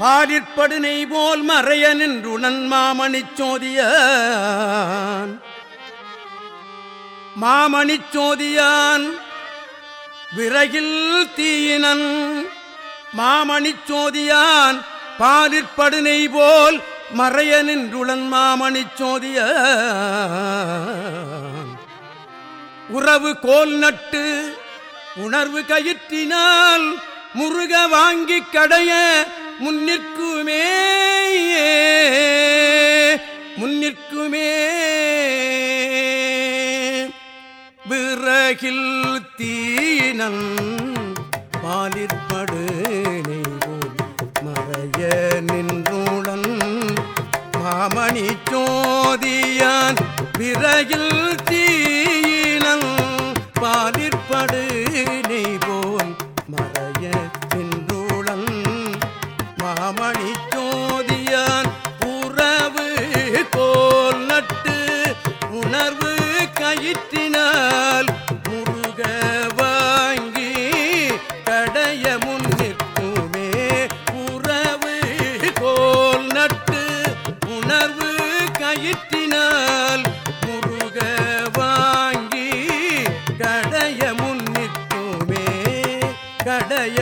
பாலிற்படுனை நெய் போல் மறைய நின்றுணன் மாமணிச்சோதியான் மாமணிச்சோதியான் மாமணிச் சோதியான் விறகில் தீயினன். மாமணிச் சோதியான் நெய் போல் மறைய நின்றுளன் மாமணிச்சோதியான் உறவு கோல் நட்டு உணர்வு கயிற்றினால் முருக வாங்கிக் கடைய முன்னிற்குமே முன்னிற்குமே. விறகில் தீனன் பாலிற்படு நெய்வோம் மறைய நின்றுடன் மாமணி சோதியான் விறகில் மாமணி ஜோதியான் உறவு கோல் நட்டு உணர்வு கயிற்றினால் முருக வாங்கி கடைய முன் நிற்குமே. உறவு கோல் நட்டு உணர்வு கயிற்றினால் முருக வாங்கி கடைய முன் நிற்குமே. கடைய